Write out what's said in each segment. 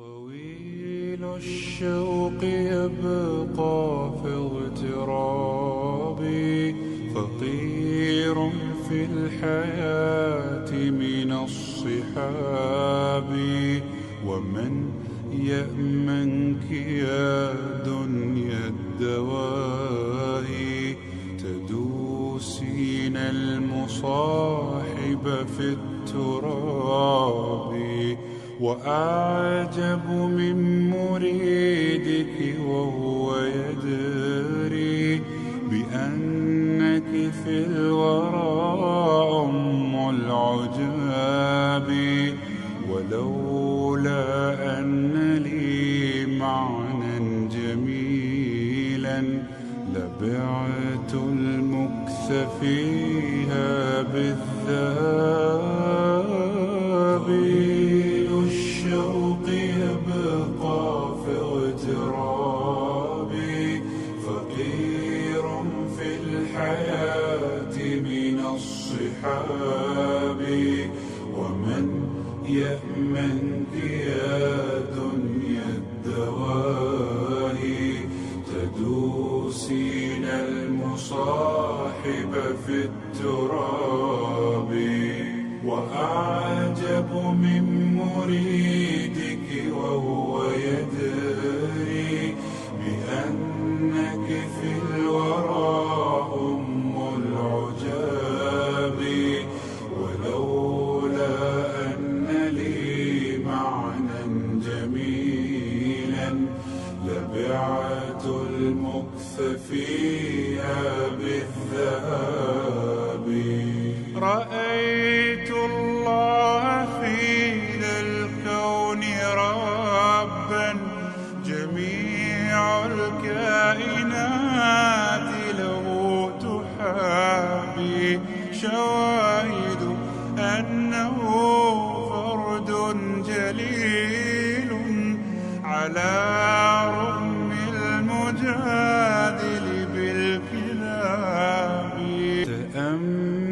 طويل الشوق يبقى في اغترابي فقير في الحياة من الصحاب. ومن يأمنك يا دنيا الدواهي تدوسين المصاحب في التراب. وأعجب من مريدك وهو يدري بأنك في الورى أم العجاب. ولولا أن لي معنى جميلا لبعت المكث فيها بالذهاب الصحاب ومن يأمنك يا دنيا الدواهي تدوسين المصاحب في التراب. وأعجب من مريدك لبعت المكث فيها بالذهاب. رأيت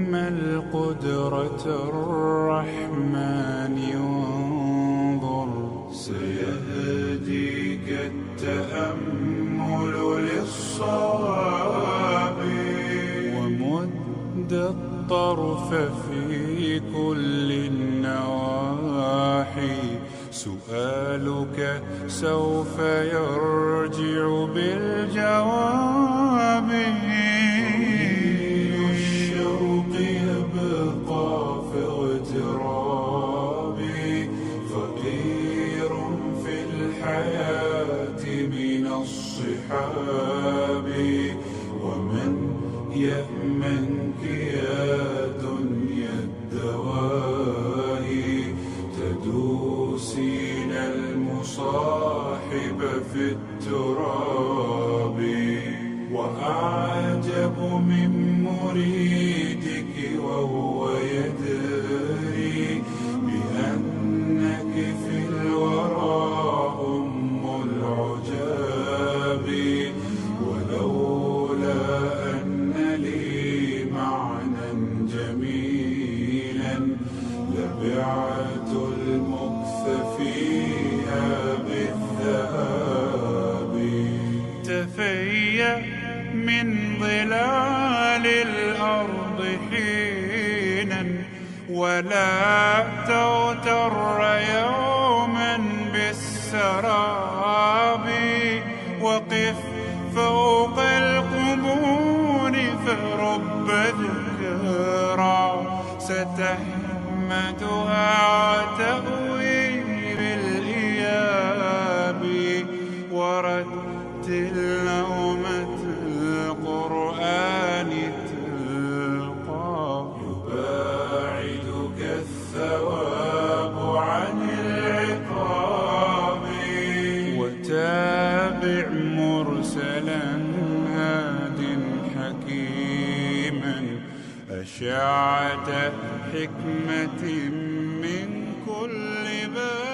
تأمل قدرة الرحمن وانظر سيهديك التأمل للصواب ومد الطرف في كل النواحي سؤالك سوف يرجع بالجواب الحياة من الصحاب ومن يأمنك يا دنيا الدواهي تدوسين المصاحب في التراب. وأعجب من مريدك ولا تغتر يوما بالسراب. وقف فوق القبور فرب ذكرى ستحمدها وتأوي شعت حكمة من كل باب